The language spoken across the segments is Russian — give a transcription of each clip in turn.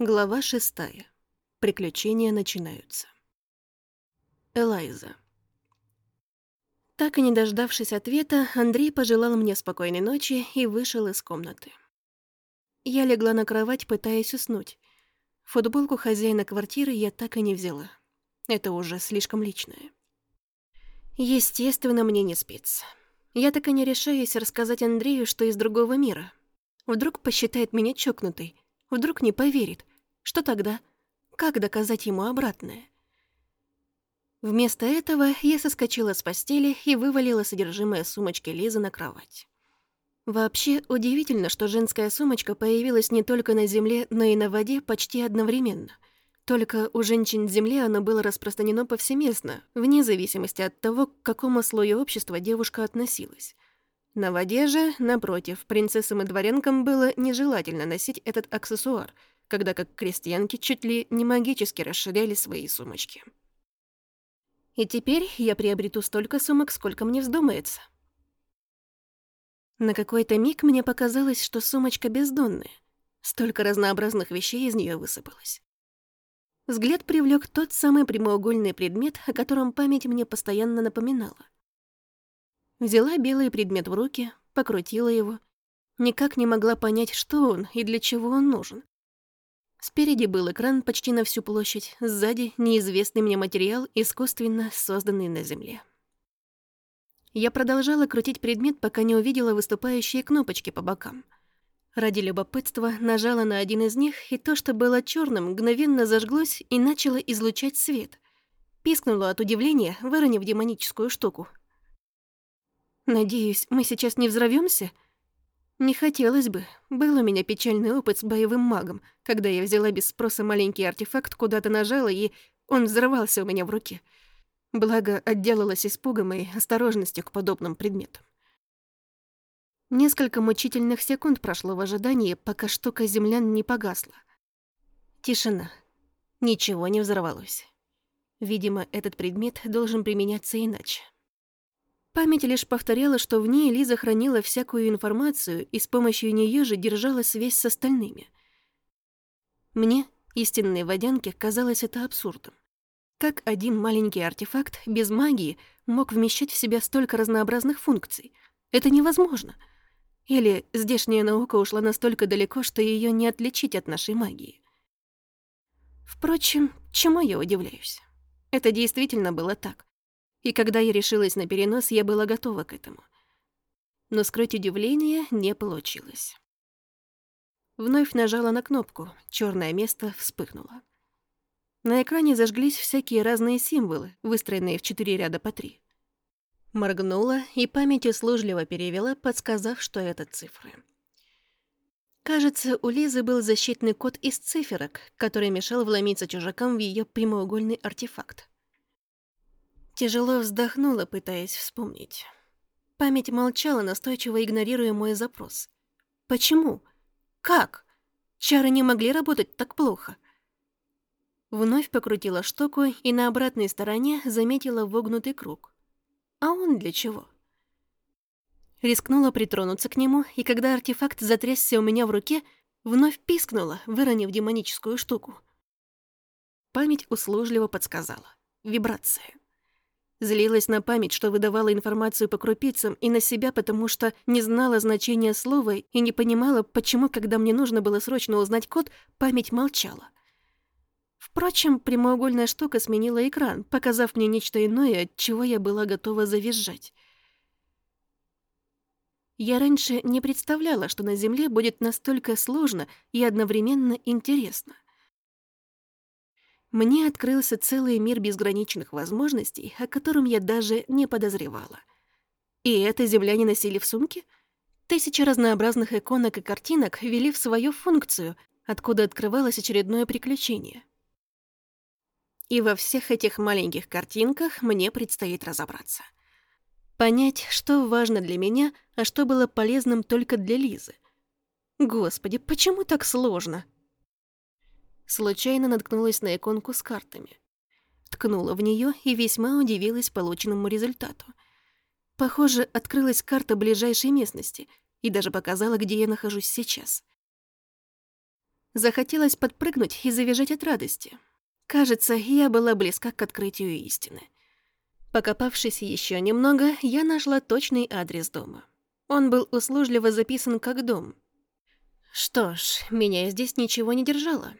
Глава шестая. Приключения начинаются. Элайза. Так и не дождавшись ответа, Андрей пожелал мне спокойной ночи и вышел из комнаты. Я легла на кровать, пытаясь уснуть. Футболку хозяина квартиры я так и не взяла. Это уже слишком личное. Естественно, мне не спится. Я так и не решаюсь рассказать Андрею, что из другого мира. Вдруг посчитает меня чокнутой, вдруг не поверит. Что тогда? Как доказать ему обратное? Вместо этого я соскочила с постели и вывалила содержимое сумочки Лизы на кровать. Вообще, удивительно, что женская сумочка появилась не только на земле, но и на воде почти одновременно. Только у женщин Земли оно было распространено повсеместно, вне зависимости от того, к какому слою общества девушка относилась. На воде же, напротив, принцессам и дворянкам было нежелательно носить этот аксессуар, когда как крестьянки чуть ли не магически расширяли свои сумочки. И теперь я приобрету столько сумок, сколько мне вздумается. На какой-то миг мне показалось, что сумочка бездонная. Столько разнообразных вещей из нее высыпалось. Взгляд привлек тот самый прямоугольный предмет, о котором память мне постоянно напоминала. Взяла белый предмет в руки, покрутила его. Никак не могла понять, что он и для чего он нужен. Спереди был экран почти на всю площадь, сзади — неизвестный мне материал, искусственно созданный на Земле. Я продолжала крутить предмет, пока не увидела выступающие кнопочки по бокам. Ради любопытства нажала на один из них, и то, что было черным, мгновенно зажглось и начало излучать свет. Пискнула от удивления, выронив демоническую штуку. «Надеюсь, мы сейчас не взорвёмся?» Не хотелось бы. Был у меня печальный опыт с боевым магом, когда я взяла без спроса маленький артефакт, куда-то нажала, и он взорвался у меня в руке — Благо, отделалась испугом и осторожностью к подобным предметам. Несколько мучительных секунд прошло в ожидании, пока штука землян не погасла. Тишина. Ничего не взорвалось. Видимо, этот предмет должен применяться иначе. Память лишь повторяла, что в ней Лиза хранила всякую информацию и с помощью нее же держала связь с остальными. Мне, истинной водянке, казалось это абсурдом. Как один маленький артефакт без магии мог вмещать в себя столько разнообразных функций? Это невозможно. Или здешняя наука ушла настолько далеко, что ее не отличить от нашей магии. Впрочем, чему я удивляюсь? Это действительно было так. И когда я решилась на перенос, я была готова к этому. Но скрыть удивление не получилось. Вновь нажала на кнопку, черное место вспыхнуло. На экране зажглись всякие разные символы, выстроенные в четыре ряда по три. Моргнула и память услужливо перевела, подсказав, что это цифры. Кажется, у Лизы был защитный код из циферок, который мешал вломиться чужакам в ее прямоугольный артефакт. Тяжело вздохнула, пытаясь вспомнить. Память молчала, настойчиво игнорируя мой запрос. «Почему? Как? Чары не могли работать так плохо?» Вновь покрутила штуку и на обратной стороне заметила вогнутый круг. А он для чего? Рискнула притронуться к нему, и когда артефакт затрясся у меня в руке, вновь пискнула, выронив демоническую штуку. Память услужливо подсказала. Вибрация. Злилась на память, что выдавала информацию по крупицам, и на себя, потому что не знала значения слова и не понимала, почему, когда мне нужно было срочно узнать код, память молчала. Впрочем, прямоугольная штука сменила экран, показав мне нечто иное, от чего я была готова завизжать. Я раньше не представляла, что на Земле будет настолько сложно и одновременно интересно. Мне открылся целый мир безграничных возможностей, о котором я даже не подозревала. И это земляне носили в сумке? Тысячи разнообразных иконок и картинок вели в свою функцию, откуда открывалось очередное приключение — и во всех этих маленьких картинках мне предстоит разобраться. Понять, что важно для меня, а что было полезным только для Лизы. Господи, почему так сложно? Случайно наткнулась на иконку с картами. Ткнула в нее и весьма удивилась полученному результату. Похоже, открылась карта ближайшей местности и даже показала, где я нахожусь сейчас. Захотелось подпрыгнуть и завизжать от радости. Кажется, я была близка к открытию истины. Покопавшись еще немного, я нашла точный адрес дома. Он был услужливо записан как дом. Что ж, меня здесь ничего не держало.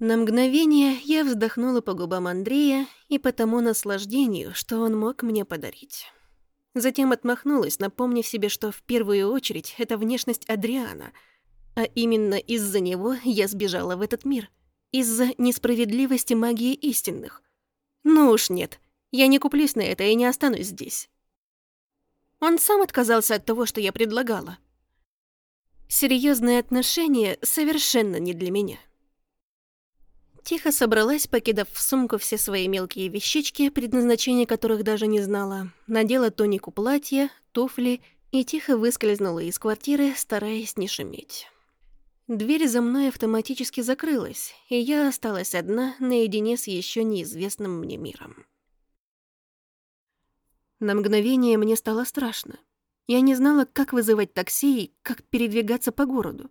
На мгновение я вздохнула по губам Андрея и по тому наслаждению, что он мог мне подарить. Затем отмахнулась, напомнив себе, что в первую очередь это внешность Адриана, а именно из-за него я сбежала в этот мир. Из-за несправедливости магии истинных. Ну уж нет, я не куплюсь на это и не останусь здесь. Он сам отказался от того, что я предлагала. Серьезные отношения совершенно не для меня. Тихо собралась, покидав в сумку все свои мелкие вещички, предназначение которых даже не знала, надела тонику платья, туфли и тихо выскользнула из квартиры, стараясь не шуметь. Дверь за мной автоматически закрылась, и я осталась одна наедине с еще неизвестным мне миром. На мгновение мне стало страшно. Я не знала, как вызывать такси и как передвигаться по городу.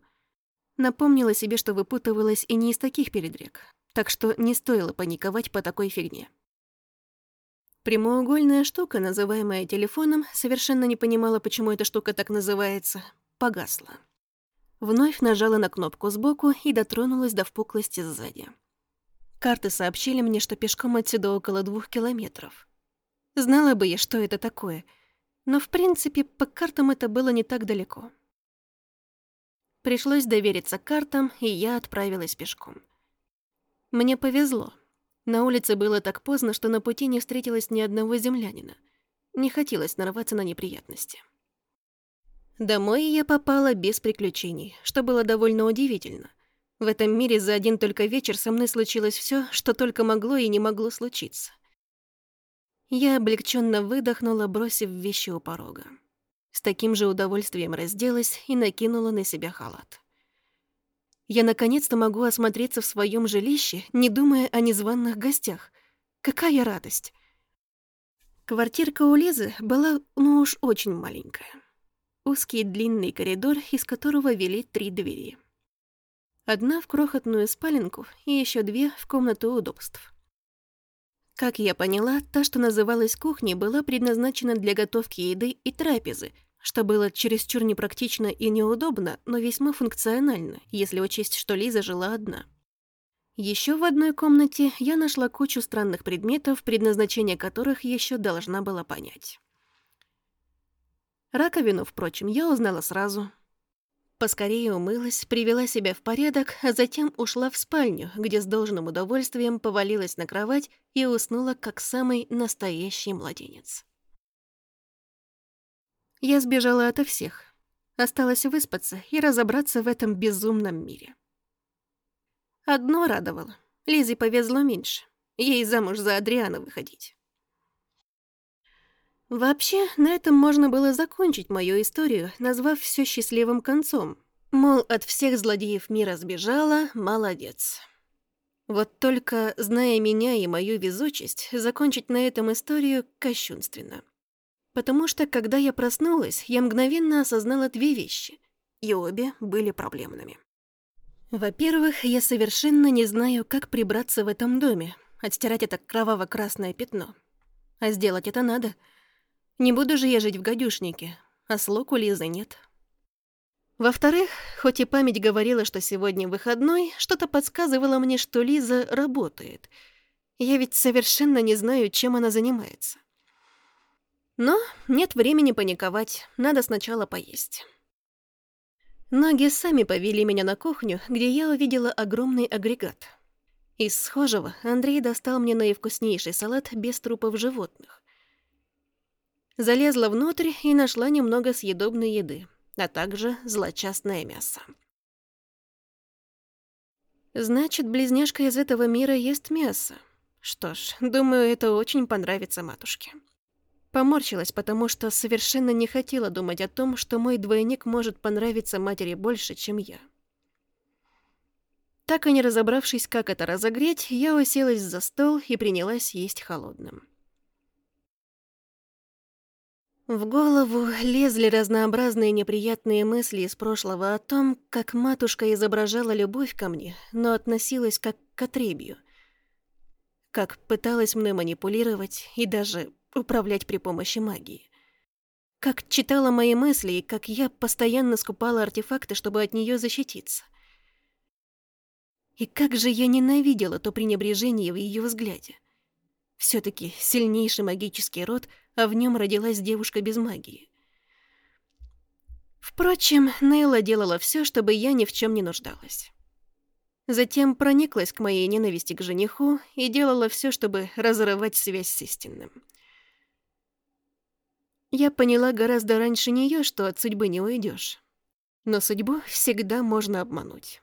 Напомнила себе, что выпутывалась и не из таких передряг, так что не стоило паниковать по такой фигне. Прямоугольная штука, называемая телефоном, совершенно не понимала, почему эта штука так называется, погасла. Вновь нажала на кнопку сбоку и дотронулась до впуклости сзади. Карты сообщили мне, что пешком отсюда около двух километров. Знала бы я, что это такое, но в принципе по картам это было не так далеко. Пришлось довериться картам, и я отправилась пешком. Мне повезло. На улице было так поздно, что на пути не встретилось ни одного землянина. Не хотелось нарваться на неприятности. Домой я попала без приключений, что было довольно удивительно. В этом мире за один только вечер со мной случилось все, что только могло и не могло случиться. Я облегченно выдохнула, бросив вещи у порога. С таким же удовольствием разделась и накинула на себя халат. Я наконец-то могу осмотреться в своем жилище, не думая о незваных гостях. Какая радость! Квартирка у Лизы была, ну уж, очень маленькая. Узкий длинный коридор, из которого вели три двери. Одна в крохотную спаленку и еще две в комнату удобств. Как я поняла, та, что называлась кухней, была предназначена для готовки еды и трапезы — что было чересчур непрактично и неудобно, но весьма функционально, если учесть, что Лиза жила одна. Еще в одной комнате я нашла кучу странных предметов, предназначение которых еще должна была понять. Раковину, впрочем, я узнала сразу. Поскорее умылась, привела себя в порядок, а затем ушла в спальню, где с должным удовольствием повалилась на кровать и уснула, как самый настоящий младенец. Я сбежала ото всех. Осталось выспаться и разобраться в этом безумном мире. Одно радовало. Лизе повезло меньше. Ей замуж за Адриана выходить. Вообще, на этом можно было закончить мою историю, назвав все счастливым концом. Мол, от всех злодеев мира сбежала, молодец. Вот только, зная меня и мою везучесть, закончить на этом историю кощунственно. Потому что, когда я проснулась, я мгновенно осознала две вещи, и обе были проблемными. Во-первых, я совершенно не знаю, как прибраться в этом доме, отстирать это кроваво-красное пятно. А сделать это надо. Не буду же я жить в гадюшнике, а слуг у Лизы нет. Во-вторых, хоть и память говорила, что сегодня выходной, что-то подсказывало мне, что Лиза работает. Я ведь совершенно не знаю, чем она занимается. Но нет времени паниковать, надо сначала поесть. Ноги сами повели меня на кухню, где я увидела огромный агрегат. Из схожего Андрей достал мне наивкуснейший салат без трупов животных. Залезла внутрь и нашла немного съедобной еды, а также злочастное мясо. Значит, близняшка из этого мира ест мясо. Что ж, думаю, это очень понравится матушке. Поморщилась, потому что совершенно не хотела думать о том, что мой двойник может понравиться матери больше, чем я. Так и не разобравшись, как это разогреть, я уселась за стол и принялась есть холодным. В голову лезли разнообразные неприятные мысли из прошлого о том, как матушка изображала любовь ко мне, но относилась как к отребью. Как пыталась мной манипулировать и даже управлять при помощи магии. Как читала мои мысли и как я постоянно скупала артефакты, чтобы от нее защититься. И как же я ненавидела то пренебрежение в ее взгляде. все таки сильнейший магический род, а в нем родилась девушка без магии. Впрочем, Нейла делала все, чтобы я ни в чем не нуждалась. Затем прониклась к моей ненависти к жениху и делала все, чтобы разрывать связь с истинным. Я поняла гораздо раньше нее, что от судьбы не уйдешь. Но судьбу всегда можно обмануть.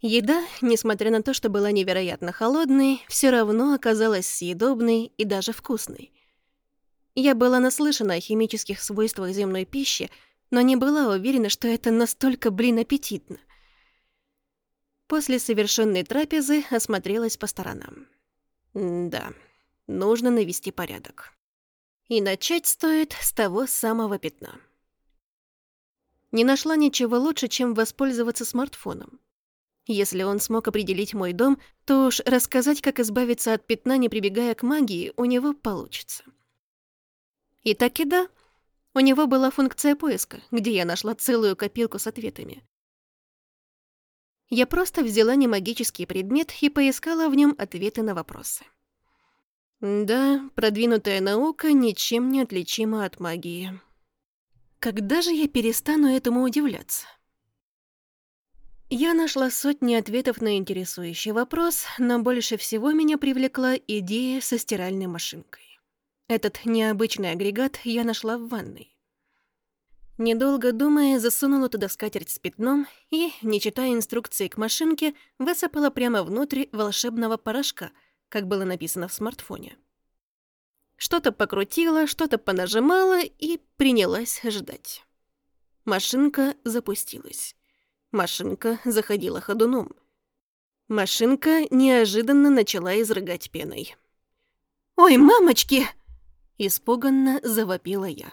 Еда, несмотря на то, что была невероятно холодной, все равно оказалась съедобной и даже вкусной. Я была наслышана о химических свойствах земной пищи, но не была уверена, что это настолько, блин, аппетитно. После совершенной трапезы осмотрелась по сторонам. да, нужно навести порядок. И начать стоит с того самого пятна. Не нашла ничего лучше, чем воспользоваться смартфоном. Если он смог определить мой дом, то уж рассказать, как избавиться от пятна, не прибегая к магии, у него получится. И так и да, у него была функция поиска, где я нашла целую копилку с ответами. Я просто взяла немагический предмет и поискала в нем ответы на вопросы. Да, продвинутая наука ничем не отличима от магии. Когда же я перестану этому удивляться? Я нашла сотни ответов на интересующий вопрос, но больше всего меня привлекла идея со стиральной машинкой. Этот необычный агрегат я нашла в ванной. Недолго думая, засунула туда скатерть с пятном и, не читая инструкции к машинке, высыпала прямо внутрь волшебного порошка — как было написано в смартфоне. Что-то покрутила, что-то понажимала и принялась ждать. Машинка запустилась. Машинка заходила ходуном. Машинка неожиданно начала изрыгать пеной. «Ой, мамочки!» Испуганно завопила я.